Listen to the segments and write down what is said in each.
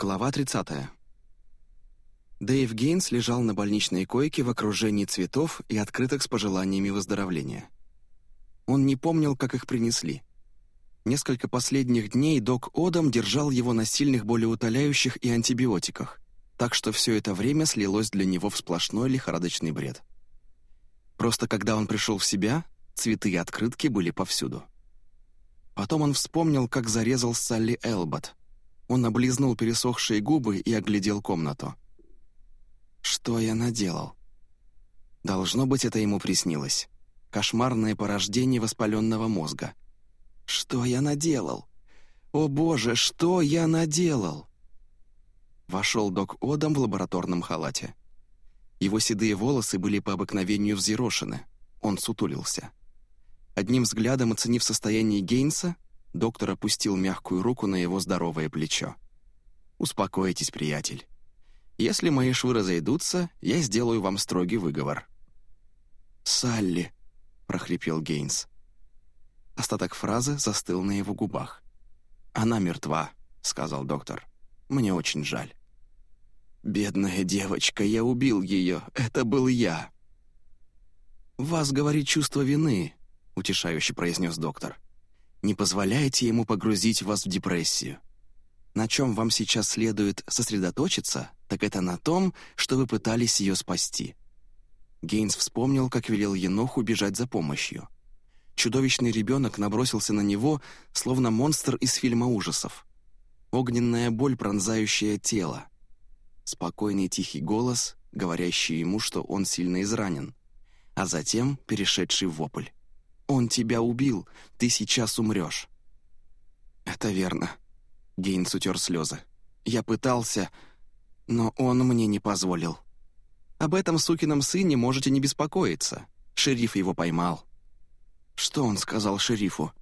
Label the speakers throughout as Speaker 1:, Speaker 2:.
Speaker 1: Глава 30. Дэйв Гейнс лежал на больничной койке в окружении цветов и открыток с пожеланиями выздоровления. Он не помнил, как их принесли. Несколько последних дней док Одам держал его на сильных болеутоляющих и антибиотиках, так что все это время слилось для него в сплошной лихорадочный бред. Просто когда он пришел в себя, цветы и открытки были повсюду. Потом он вспомнил, как зарезал Салли Элбот. Он облизнул пересохшие губы и оглядел комнату. Что я наделал? Должно быть, это ему приснилось. Кошмарное порождение воспаленного мозга. Что я наделал? О боже, что я наделал? Вошел док Одам в лабораторном халате. Его седые волосы были по обыкновению взъерошены. Он сутулился. Одним взглядом оценив состояние Гейнса, доктор опустил мягкую руку на его здоровое плечо. «Успокойтесь, приятель. Если мои швы разойдутся, я сделаю вам строгий выговор». «Салли», — прохрипел Гейнс. Остаток фразы застыл на его губах. «Она мертва», — сказал доктор. «Мне очень жаль». «Бедная девочка, я убил ее. Это был я». «Вас говорит чувство вины», — утешающе произнес доктор. «Не позволяйте ему погрузить вас в депрессию. На чем вам сейчас следует сосредоточиться, так это на том, что вы пытались ее спасти». Гейнс вспомнил, как велел Еноху бежать за помощью. Чудовищный ребенок набросился на него, словно монстр из фильма ужасов. Огненная боль, пронзающая тело. Спокойный тихий голос, говорящий ему, что он сильно изранен. А затем перешедший вопль. «Он тебя убил, ты сейчас умрешь». «Это верно», — Гейнс утер слезы. «Я пытался...» но он мне не позволил. Об этом сукином сыне можете не беспокоиться. Шериф его поймал. Что он сказал шерифу?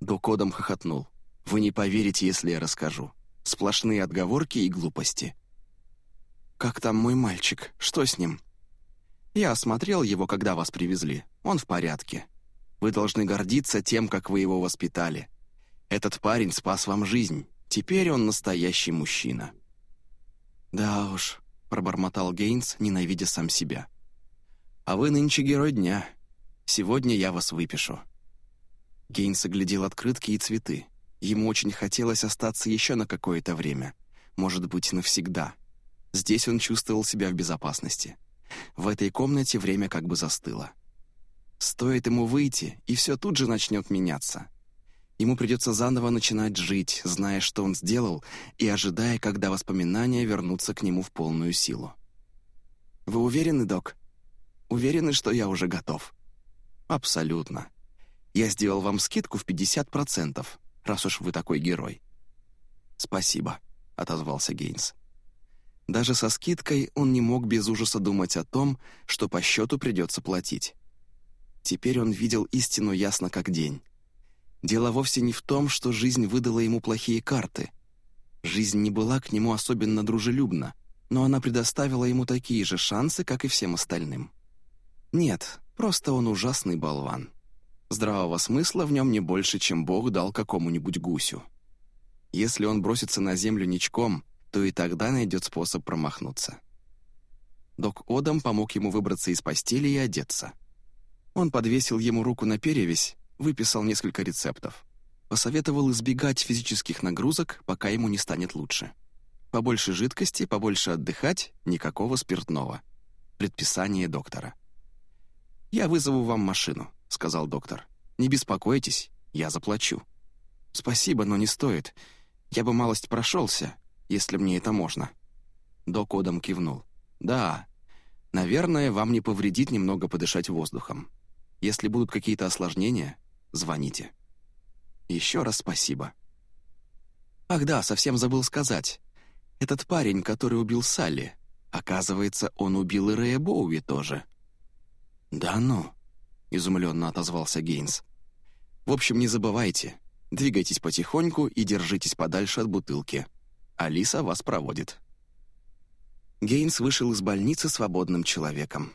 Speaker 1: Докодом хохотнул. Вы не поверите, если я расскажу. Сплошные отговорки и глупости. «Как там мой мальчик? Что с ним?» «Я осмотрел его, когда вас привезли. Он в порядке. Вы должны гордиться тем, как вы его воспитали. Этот парень спас вам жизнь. Теперь он настоящий мужчина». «Да уж», — пробормотал Гейнс, ненавидя сам себя. «А вы нынче герой дня. Сегодня я вас выпишу». Гейнс оглядел открытки и цветы. Ему очень хотелось остаться еще на какое-то время. Может быть, навсегда. Здесь он чувствовал себя в безопасности. В этой комнате время как бы застыло. Стоит ему выйти, и все тут же начнет меняться. Ему придется заново начинать жить, зная, что он сделал, и ожидая, когда воспоминания вернутся к нему в полную силу. «Вы уверены, док? Уверены, что я уже готов?» «Абсолютно. Я сделал вам скидку в 50%, раз уж вы такой герой». «Спасибо», — отозвался Гейнс. Даже со скидкой он не мог без ужаса думать о том, что по счету придется платить. Теперь он видел истину ясно как день. Дело вовсе не в том, что жизнь выдала ему плохие карты. Жизнь не была к нему особенно дружелюбна, но она предоставила ему такие же шансы, как и всем остальным. Нет, просто он ужасный болван. Здравого смысла в нем не больше, чем Бог дал какому-нибудь гусю. Если он бросится на землю ничком, то и тогда найдет способ промахнуться. Док Одам помог ему выбраться из постели и одеться. Он подвесил ему руку на перевязь выписал несколько рецептов. Посоветовал избегать физических нагрузок, пока ему не станет лучше. Побольше жидкости, побольше отдыхать, никакого спиртного. Предписание доктора. «Я вызову вам машину», — сказал доктор. «Не беспокойтесь, я заплачу». «Спасибо, но не стоит. Я бы малость прошелся, если мне это можно». Док Одам кивнул. «Да, наверное, вам не повредит немного подышать воздухом. Если будут какие-то осложнения, звоните. Еще раз спасибо. Ах да, совсем забыл сказать. Этот парень, который убил Салли, оказывается, он убил и Рэя Боуи тоже. Да ну, изумленно отозвался Гейнс. В общем, не забывайте, двигайтесь потихоньку и держитесь подальше от бутылки. Алиса вас проводит. Гейнс вышел из больницы свободным человеком.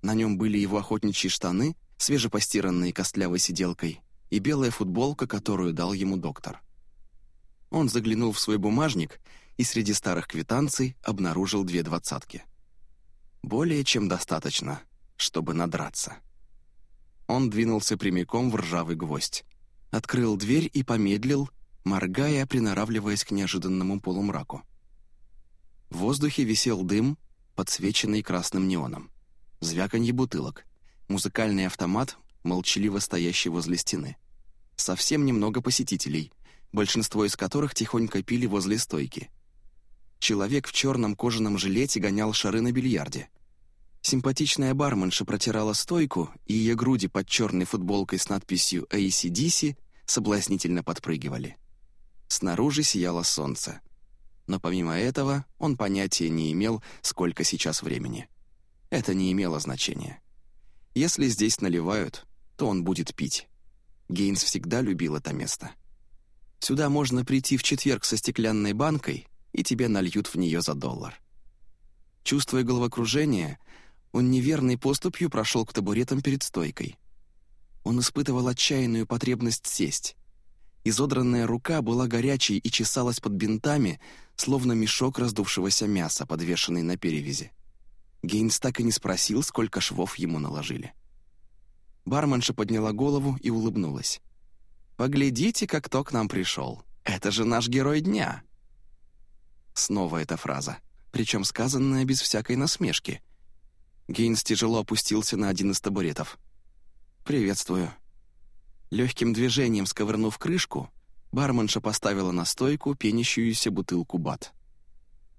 Speaker 1: На нем были его охотничьи штаны — свежепостиранные костлявой сиделкой, и белая футболка, которую дал ему доктор. Он заглянул в свой бумажник и среди старых квитанций обнаружил две двадцатки. Более чем достаточно, чтобы надраться. Он двинулся прямиком в ржавый гвоздь. Открыл дверь и помедлил, моргая, приноравливаясь к неожиданному полумраку. В воздухе висел дым, подсвеченный красным неоном. Звяканье бутылок. Музыкальный автомат, молчаливо стоящий возле стены. Совсем немного посетителей, большинство из которых тихонько пили возле стойки. Человек в черном кожаном жилете гонял шары на бильярде. Симпатичная барменша протирала стойку, и ее груди под черной футболкой с надписью ACDC соблазнительно подпрыгивали. Снаружи сияло солнце. Но помимо этого он понятия не имел, сколько сейчас времени. Это не имело значения. Если здесь наливают, то он будет пить. Гейнс всегда любил это место. Сюда можно прийти в четверг со стеклянной банкой, и тебе нальют в нее за доллар. Чувствуя головокружение, он неверной поступью прошел к табуретам перед стойкой. Он испытывал отчаянную потребность сесть. Изодранная рука была горячей и чесалась под бинтами, словно мешок раздувшегося мяса, подвешенный на перевязи. Гейнс так и не спросил, сколько швов ему наложили. Барменша подняла голову и улыбнулась. «Поглядите, как кто к нам пришел. Это же наш герой дня!» Снова эта фраза, причем сказанная без всякой насмешки. Гейнс тяжело опустился на один из табуретов. «Приветствую». Легким движением сковырнув крышку, барменша поставила на стойку пенящуюся бутылку бат.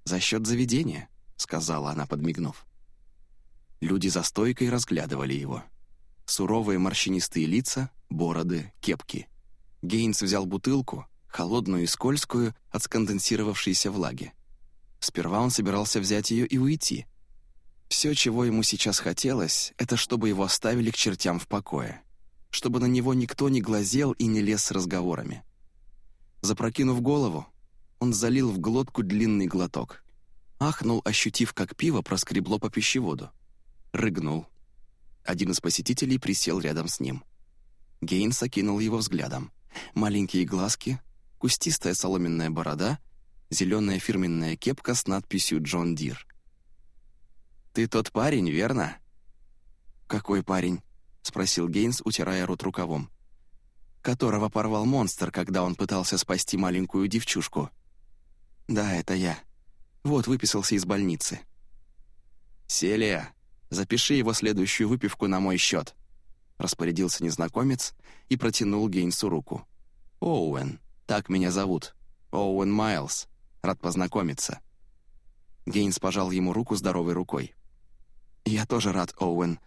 Speaker 1: «За счет заведения», — сказала она, подмигнув. Люди за стойкой разглядывали его. Суровые морщинистые лица, бороды, кепки. Гейнс взял бутылку, холодную и скользкую от сконденсировавшейся влаги. Сперва он собирался взять ее и уйти. Все, чего ему сейчас хотелось, это чтобы его оставили к чертям в покое. Чтобы на него никто не глазел и не лез с разговорами. Запрокинув голову, он залил в глотку длинный глоток. Ахнул, ощутив, как пиво проскребло по пищеводу рыгнул. Один из посетителей присел рядом с ним. Гейнс окинул его взглядом. Маленькие глазки, кустистая соломенная борода, зеленая фирменная кепка с надписью «John Deere». «Ты тот парень, верно?» «Какой парень?» — спросил Гейнс, утирая рот рукавом. «Которого порвал монстр, когда он пытался спасти маленькую девчушку». «Да, это я. Вот выписался из больницы». «Селия», Запиши его следующую выпивку на мой счет», — распорядился незнакомец и протянул Гейнсу руку. «Оуэн, так меня зовут. Оуэн Майлз. Рад познакомиться». Гейнс пожал ему руку здоровой рукой. «Я тоже рад, Оуэн.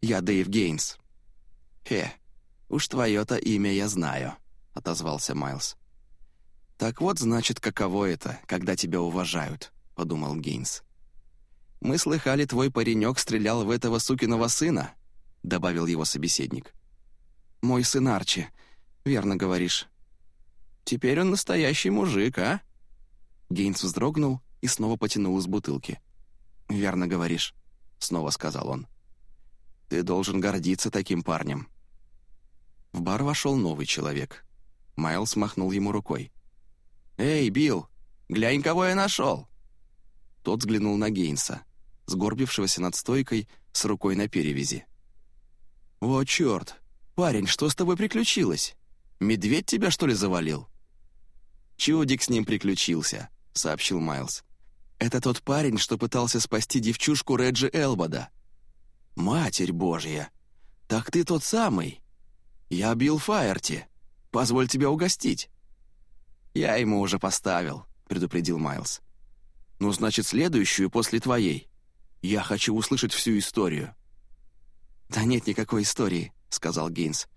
Speaker 1: Я Дэйв Гейнс». «Хе, уж твое-то имя я знаю», — отозвался Майлз. «Так вот, значит, каково это, когда тебя уважают», — подумал Гейнс. «Мы слыхали, твой паренек стрелял в этого сукиного сына», — добавил его собеседник. «Мой сын Арчи, верно говоришь». «Теперь он настоящий мужик, а?» Гейнс вздрогнул и снова потянул из бутылки. «Верно говоришь», — снова сказал он. «Ты должен гордиться таким парнем». В бар вошел новый человек. Майлз махнул ему рукой. «Эй, Билл, глянь, кого я нашел!» Тот взглянул на Гейнса сгорбившегося над стойкой с рукой на перевязи. «О, черт! Парень, что с тобой приключилось? Медведь тебя, что ли, завалил?» «Чудик с ним приключился», — сообщил Майлз. «Это тот парень, что пытался спасти девчушку Реджи Элбода». «Матерь Божья! Так ты тот самый! Я Билл Фаерти. Позволь тебя угостить». «Я ему уже поставил», — предупредил Майлз. «Ну, значит, следующую после твоей». Я хочу услышать всю историю». «Да нет никакой истории», — сказал Гейнс.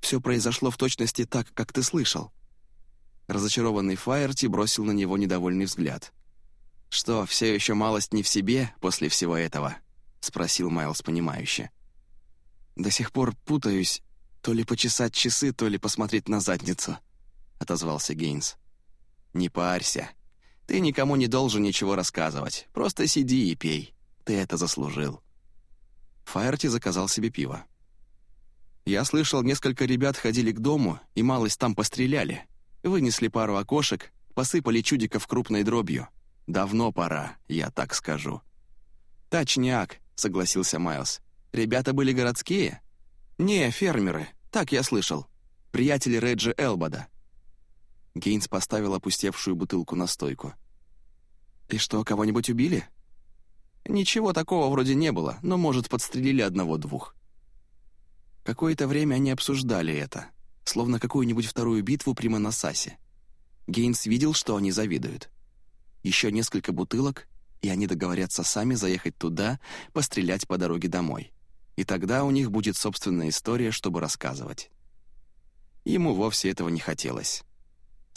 Speaker 1: «Все произошло в точности так, как ты слышал». Разочарованный Фаерти бросил на него недовольный взгляд. «Что, все еще малость не в себе после всего этого?» — спросил Майлз понимающе. «До сих пор путаюсь, то ли почесать часы, то ли посмотреть на задницу», — отозвался Гейнс. «Не парься. Ты никому не должен ничего рассказывать. Просто сиди и пей. Ты это заслужил». Фаерти заказал себе пиво. «Я слышал, несколько ребят ходили к дому и малость там постреляли. Вынесли пару окошек, посыпали чудиков крупной дробью. Давно пора, я так скажу». «Точняк», — согласился Майлз. «Ребята были городские?» «Не, фермеры, так я слышал. Приятели Реджи Элбода». Гейнс поставил опустевшую бутылку на стойку. «И что, кого-нибудь убили?» «Ничего такого вроде не было, но, может, подстрелили одного-двух». Какое-то время они обсуждали это, словно какую-нибудь вторую битву при Моносасе. Гейнс видел, что они завидуют. Еще несколько бутылок, и они договорятся сами заехать туда, пострелять по дороге домой. И тогда у них будет собственная история, чтобы рассказывать. Ему вовсе этого не хотелось.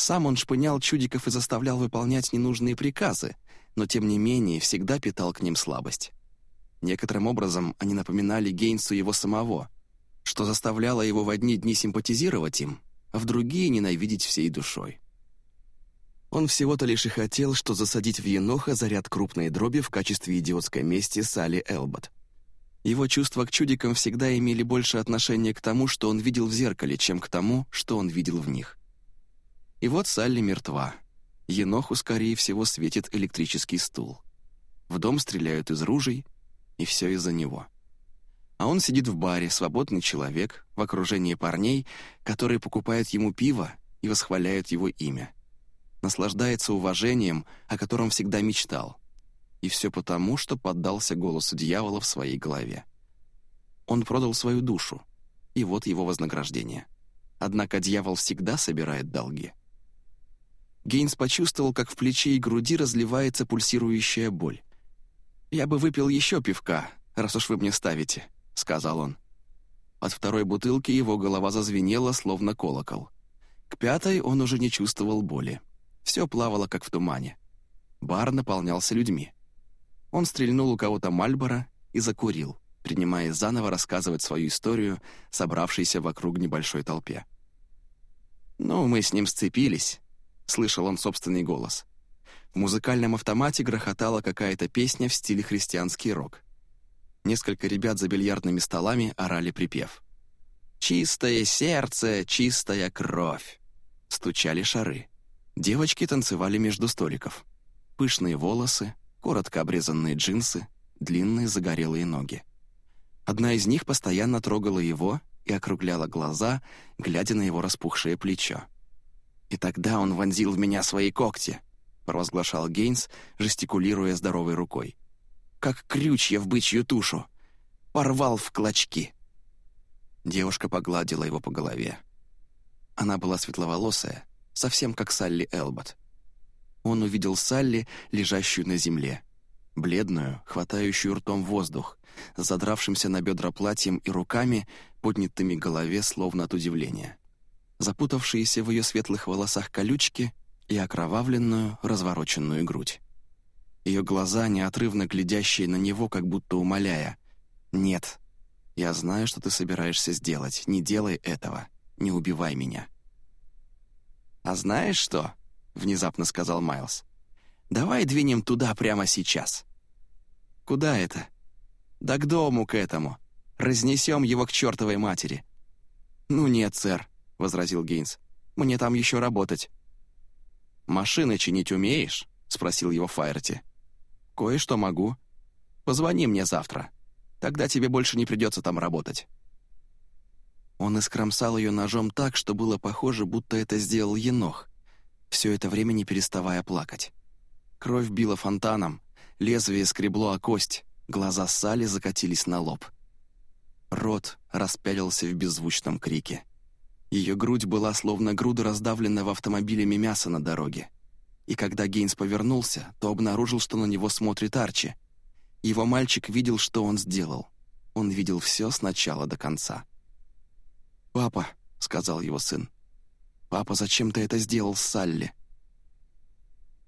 Speaker 1: Сам он шпынял чудиков и заставлял выполнять ненужные приказы, но тем не менее всегда питал к ним слабость. Некоторым образом они напоминали Гейнсу его самого, что заставляло его в одни дни симпатизировать им, а в другие ненавидеть всей душой. Он всего-то лишь и хотел, что засадить в Еноха заряд крупной дроби в качестве идиотской мести Салли Элбот. Его чувства к чудикам всегда имели больше отношения к тому, что он видел в зеркале, чем к тому, что он видел в них. И вот Салли мертва. Еноху, скорее всего, светит электрический стул. В дом стреляют из ружей, и все из-за него. А он сидит в баре, свободный человек, в окружении парней, которые покупают ему пиво и восхваляют его имя. Наслаждается уважением, о котором всегда мечтал. И все потому, что поддался голосу дьявола в своей голове. Он продал свою душу, и вот его вознаграждение. Однако дьявол всегда собирает долги. Гейнс почувствовал, как в плече и груди разливается пульсирующая боль. «Я бы выпил еще пивка, раз уж вы мне ставите», — сказал он. От второй бутылки его голова зазвенела, словно колокол. К пятой он уже не чувствовал боли. Все плавало, как в тумане. Бар наполнялся людьми. Он стрельнул у кого-то Мальбора и закурил, принимая заново рассказывать свою историю, собравшейся вокруг небольшой толпе. «Ну, мы с ним сцепились», — слышал он собственный голос. В музыкальном автомате грохотала какая-то песня в стиле христианский рок. Несколько ребят за бильярдными столами орали припев. «Чистое сердце, чистая кровь!» Стучали шары. Девочки танцевали между столиков. Пышные волосы, коротко обрезанные джинсы, длинные загорелые ноги. Одна из них постоянно трогала его и округляла глаза, глядя на его распухшее плечо. «И тогда он вонзил в меня свои когти», — провозглашал Гейнс, жестикулируя здоровой рукой. «Как крючья в бычью тушу. Порвал в клочки». Девушка погладила его по голове. Она была светловолосая, совсем как Салли Элбот он увидел Салли, лежащую на земле. Бледную, хватающую ртом воздух, задравшимся на бедра платьем и руками, поднятыми голове, словно от удивления. Запутавшиеся в ее светлых волосах колючки и окровавленную, развороченную грудь. Ее глаза, неотрывно глядящие на него, как будто умоляя. «Нет, я знаю, что ты собираешься сделать. Не делай этого. Не убивай меня». «А знаешь что?» — внезапно сказал Майлз. «Давай двинем туда прямо сейчас». «Куда это?» «Да к дому к этому. Разнесем его к чертовой матери». «Ну нет, сэр», — возразил Гейнс. «Мне там еще работать». «Машины чинить умеешь?» — спросил его Файерти. «Кое-что могу. Позвони мне завтра. Тогда тебе больше не придется там работать». Он искромсал ее ножом так, что было похоже, будто это сделал Енох все это время не переставая плакать. Кровь била фонтаном, лезвие скребло о кость, глаза Сали закатились на лоб. Рот распялился в беззвучном крике. Ее грудь была словно груда раздавленного автомобилями мяса на дороге. И когда Гейнс повернулся, то обнаружил, что на него смотрит Арчи. Его мальчик видел, что он сделал. Он видел все с начала до конца. «Папа», — сказал его сын, «Папа, зачем ты это сделал с Салли?»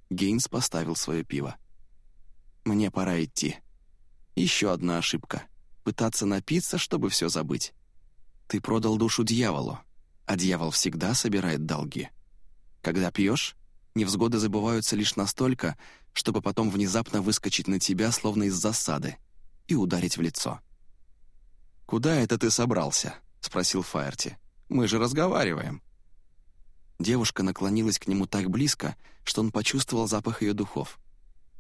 Speaker 1: Гейнс поставил свое пиво. «Мне пора идти. Еще одна ошибка. Пытаться напиться, чтобы все забыть. Ты продал душу дьяволу, а дьявол всегда собирает долги. Когда пьешь, невзгоды забываются лишь настолько, чтобы потом внезапно выскочить на тебя, словно из засады, и ударить в лицо. «Куда это ты собрался?» — спросил Фаерти. «Мы же разговариваем». Девушка наклонилась к нему так близко, что он почувствовал запах ее духов.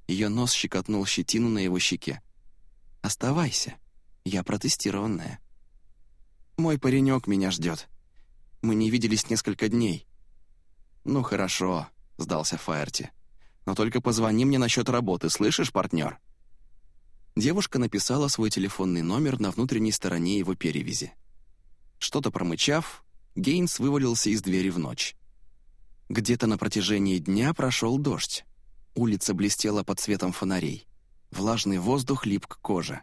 Speaker 1: Ее нос щекотнул щетину на его щеке. «Оставайся. Я протестированная». «Мой паренек меня ждет. Мы не виделись несколько дней». «Ну хорошо», — сдался Фаерти. «Но только позвони мне насчет работы, слышишь, партнер?» Девушка написала свой телефонный номер на внутренней стороне его перевязи. Что-то промычав, Гейнс вывалился из двери в ночь. Где-то на протяжении дня прошел дождь. Улица блестела под светом фонарей. Влажный воздух лип к коже.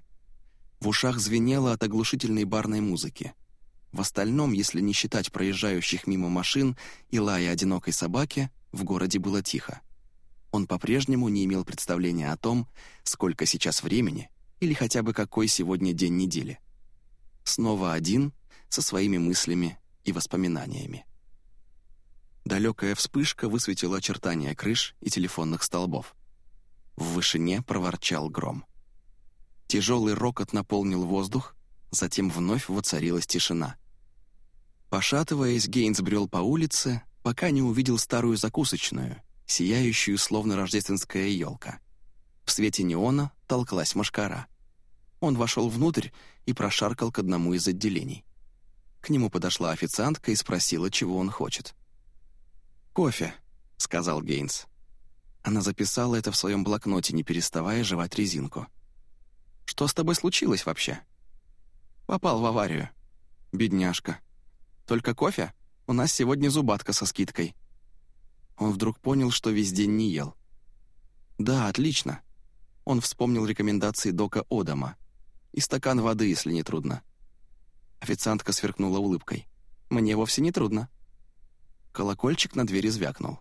Speaker 1: В ушах звенело от оглушительной барной музыки. В остальном, если не считать проезжающих мимо машин и лая одинокой собаки, в городе было тихо. Он по-прежнему не имел представления о том, сколько сейчас времени или хотя бы какой сегодня день недели. Снова один, со своими мыслями и воспоминаниями. Далекая вспышка высветила очертания крыш и телефонных столбов. В вышине проворчал гром. Тяжелый рокот наполнил воздух, затем вновь воцарилась тишина. Пошатываясь, Гейнс брел по улице, пока не увидел старую закусочную — сияющую, словно рождественская елка. В свете неона толклась машкара. Он вошел внутрь и прошаркал к одному из отделений. К нему подошла официантка и спросила, чего он хочет. «Кофе», — сказал Гейнс. Она записала это в своем блокноте, не переставая жевать резинку. «Что с тобой случилось вообще?» «Попал в аварию. Бедняжка. Только кофе? У нас сегодня зубатка со скидкой. Он вдруг понял, что весь день не ел. «Да, отлично». Он вспомнил рекомендации дока Одама. «И стакан воды, если не трудно». Официантка сверкнула улыбкой. «Мне вовсе не трудно». Колокольчик на двери звякнул.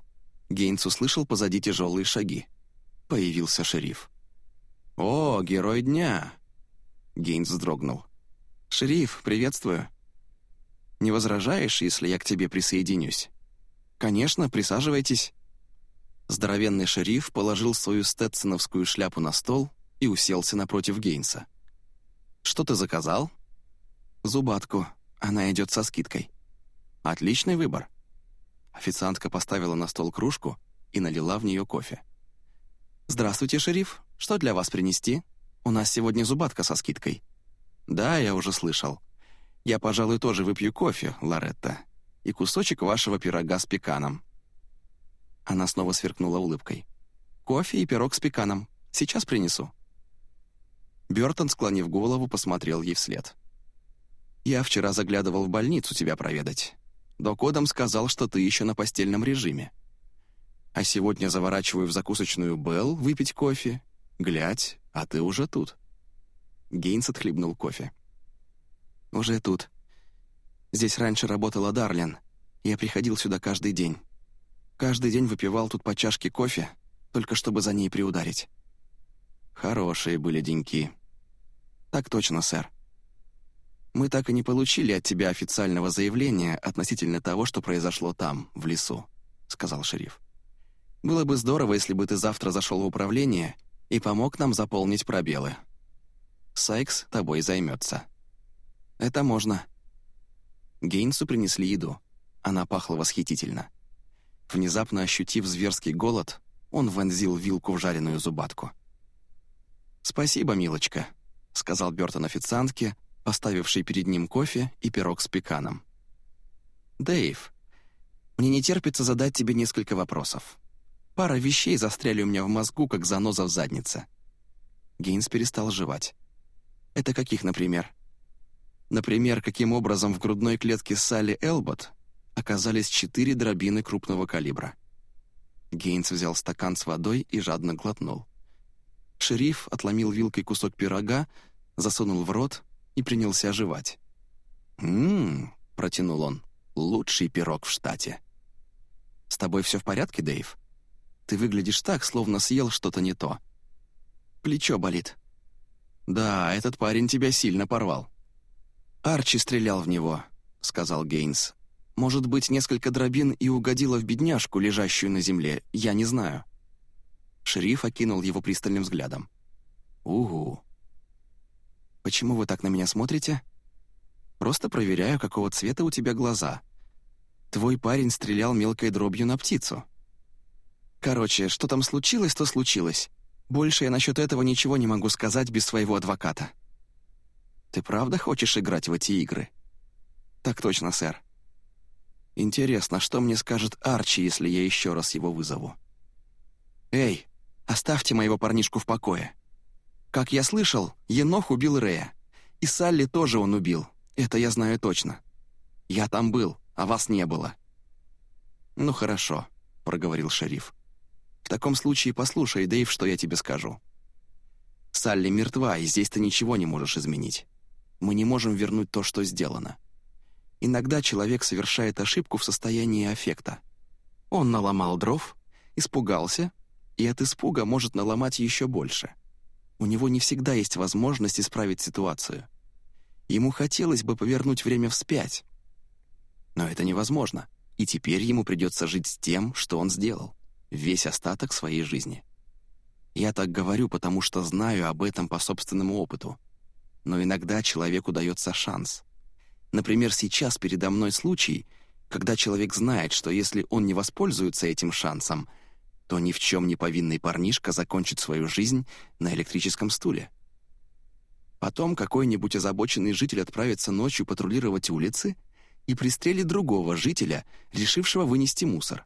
Speaker 1: Гейнс услышал позади тяжелые шаги. Появился шериф. «О, герой дня!» Гейнс вздрогнул. «Шериф, приветствую. Не возражаешь, если я к тебе присоединюсь?» «Конечно, присаживайтесь». Здоровенный шериф положил свою стетсоновскую шляпу на стол и уселся напротив Гейнса. «Что ты заказал?» «Зубатку. Она идет со скидкой». «Отличный выбор». Официантка поставила на стол кружку и налила в нее кофе. «Здравствуйте, шериф. Что для вас принести? У нас сегодня зубатка со скидкой». «Да, я уже слышал. Я, пожалуй, тоже выпью кофе, Лоретта и кусочек вашего пирога с пеканом». Она снова сверкнула улыбкой. «Кофе и пирог с пеканом. Сейчас принесу». Бёртон, склонив голову, посмотрел ей вслед. «Я вчера заглядывал в больницу тебя проведать. Док Одам сказал, что ты еще на постельном режиме. А сегодня заворачиваю в закусочную Белл выпить кофе. Глядь, а ты уже тут». Гейнс отхлебнул кофе. «Уже тут. Здесь раньше работала Дарлин. Я приходил сюда каждый день. Каждый день выпивал тут по чашке кофе, только чтобы за ней приударить. Хорошие были деньки. Так точно, сэр. Мы так и не получили от тебя официального заявления относительно того, что произошло там, в лесу, сказал шериф. Было бы здорово, если бы ты завтра зашел в управление и помог нам заполнить пробелы. Сайкс тобой займется. Это можно, Гейнсу принесли еду. Она пахла восхитительно. Внезапно ощутив зверский голод, он вонзил вилку в жареную зубатку. «Спасибо, милочка», — сказал Бёртон официантке, поставившей перед ним кофе и пирог с пеканом. «Дэйв, мне не терпится задать тебе несколько вопросов. Пара вещей застряли у меня в мозгу, как заноза в заднице». Гейнс перестал жевать. «Это каких, например?» Например, каким образом в грудной клетке Салли Элбот оказались четыре дробины крупного калибра. Гейнс взял стакан с водой и жадно глотнул. Шериф отломил вилкой кусок пирога, засунул в рот и принялся оживать. «М-м-м», протянул он, — «лучший пирог в штате». «С тобой все в порядке, Дэйв? Ты выглядишь так, словно съел что-то не то». «Плечо болит». «Да, этот парень тебя сильно порвал». «Арчи стрелял в него», — сказал Гейнс. «Может быть, несколько дробин и угодило в бедняжку, лежащую на земле, я не знаю». Шериф окинул его пристальным взглядом. «Угу». «Почему вы так на меня смотрите?» «Просто проверяю, какого цвета у тебя глаза». Твой парень стрелял мелкой дробью на птицу. Короче, что там случилось, то случилось. Больше я насчет этого ничего не могу сказать без своего адвоката. Ты правда хочешь играть в эти игры? Так точно, сэр. Интересно, что мне скажет Арчи, если я еще раз его вызову? Эй, оставьте моего парнишку в покое. Как я слышал, Енох убил Рея. И Салли тоже он убил. Это я знаю точно. Я там был, а вас не было. «Ну хорошо», — проговорил шериф. «В таком случае послушай, Дэйв, что я тебе скажу. Салли мертва, и здесь ты ничего не можешь изменить. Мы не можем вернуть то, что сделано. Иногда человек совершает ошибку в состоянии аффекта. Он наломал дров, испугался, и от испуга может наломать еще больше. У него не всегда есть возможность исправить ситуацию. Ему хотелось бы повернуть время вспять. Но это невозможно, и теперь ему придется жить с тем, что он сделал, весь остаток своей жизни. Я так говорю, потому что знаю об этом по собственному опыту. Но иногда человеку дается шанс — Например, сейчас передо мной случай, когда человек знает, что если он не воспользуется этим шансом, то ни в чем не повинный парнишка закончит свою жизнь на электрическом стуле. Потом какой-нибудь озабоченный житель отправится ночью патрулировать улицы и пристрелит другого жителя, решившего вынести мусор.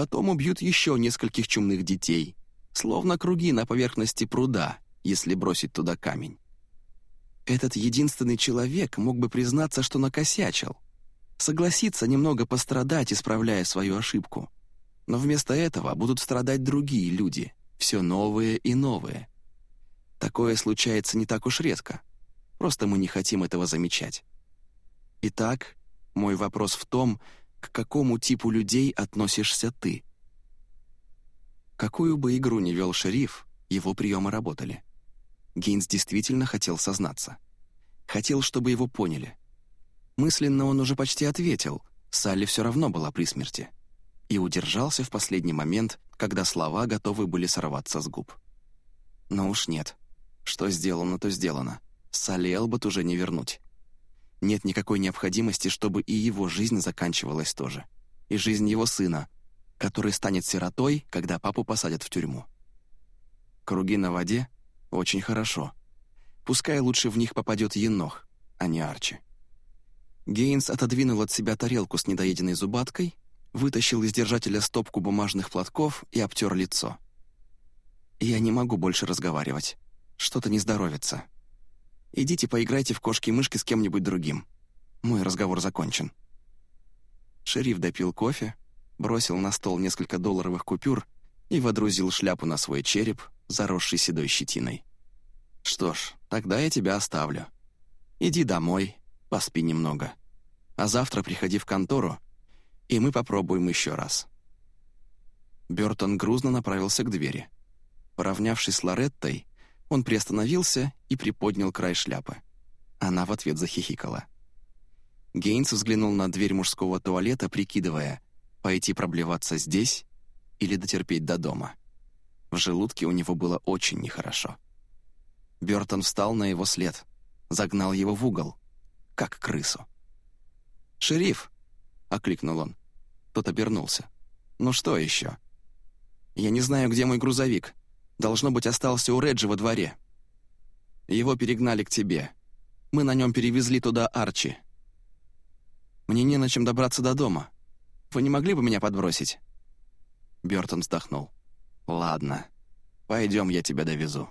Speaker 1: Потом убьют еще нескольких чумных детей, словно круги на поверхности пруда, если бросить туда камень. Этот единственный человек мог бы признаться, что накосячил, согласиться немного пострадать, исправляя свою ошибку. Но вместо этого будут страдать другие люди, все новые и новые. Такое случается не так уж редко. Просто мы не хотим этого замечать. Итак, мой вопрос в том, к какому типу людей относишься ты? Какую бы игру ни вел шериф, его приемы работали. Гейнс действительно хотел сознаться. Хотел, чтобы его поняли. Мысленно он уже почти ответил, Салли все равно была при смерти. И удержался в последний момент, когда слова готовы были сорваться с губ. Но уж нет. Что сделано, то сделано. Салли Элбот уже не вернуть. Нет никакой необходимости, чтобы и его жизнь заканчивалась тоже. И жизнь его сына, который станет сиротой, когда папу посадят в тюрьму. Круги на воде очень хорошо. Пускай лучше в них попадет енох, а не Арчи. Гейнс отодвинул от себя тарелку с недоеденной зубаткой, вытащил из держателя стопку бумажных платков и обтер лицо. «Я не могу больше разговаривать. Что-то не здоровится. Идите поиграйте в кошки-мышки с кем-нибудь другим. Мой разговор закончен». Шериф допил кофе, бросил на стол несколько долларовых купюр и водрузил шляпу на свой череп, заросший седой щетиной. «Что ж, тогда я тебя оставлю. Иди домой, поспи немного. А завтра приходи в контору, и мы попробуем еще раз». Бертон грузно направился к двери. Поравнявшись с Лореттой, он приостановился и приподнял край шляпы. Она в ответ захихикала. Гейнс взглянул на дверь мужского туалета, прикидывая, пойти проблеваться здесь или дотерпеть до дома. В желудке у него было очень нехорошо. Бертон встал на его след, загнал его в угол, как крысу. «Шериф!» — окликнул он. Тот обернулся. «Ну что еще?» «Я не знаю, где мой грузовик. Должно быть, остался у Реджи во дворе. Его перегнали к тебе. Мы на нем перевезли туда Арчи. Мне не на чем добраться до дома. Вы не могли бы меня подбросить?» Бертон вздохнул. «Ладно, пойдем, я тебя довезу».